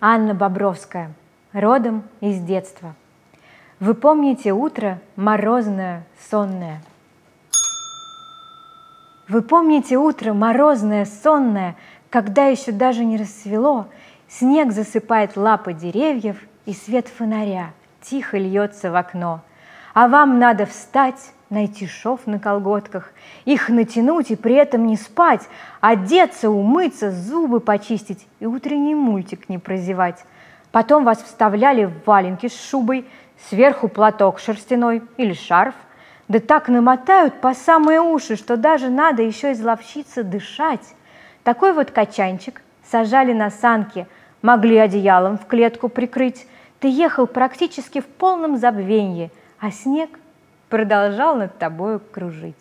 Анна Бобровская, родом из детства. Вы помните утро морозное, сонное? Вы помните утро морозное, сонное, когда еще даже не рассвело, снег засыпает лапы деревьев, и свет фонаря тихо льется в окно. А вам надо встать, найти шов на колготках, их натянуть и при этом не спать, одеться, умыться, зубы почистить и утренний мультик не прозевать. Потом вас вставляли в валенки с шубой, сверху платок шерстяной или шарф, да так намотают по самые уши, что даже надо еще изловчиться дышать. Такой вот качанчик сажали на санки, могли одеялом в клетку прикрыть. Ты ехал практически в полном забвенье, а снег продолжал над тобою кружить.